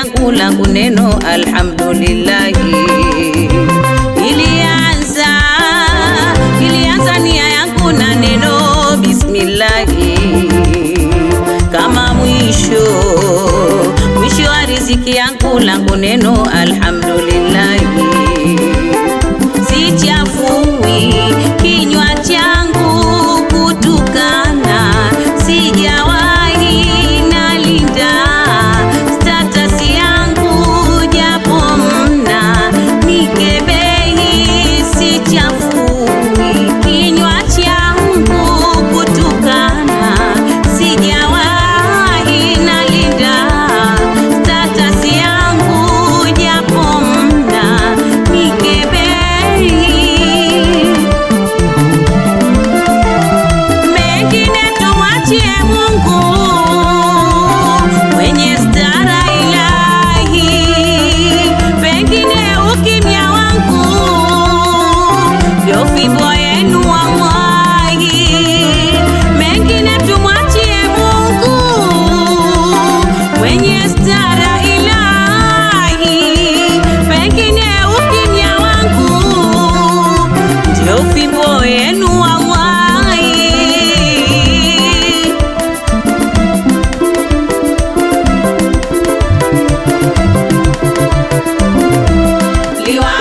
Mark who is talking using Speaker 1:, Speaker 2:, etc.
Speaker 1: langu langu neno alhamdulillah. Ilianza ilianza nia yangu na neno bismillah, kama mwisho mwisho wa riziki yangu langu neno alhamdulillah, sichafui you are.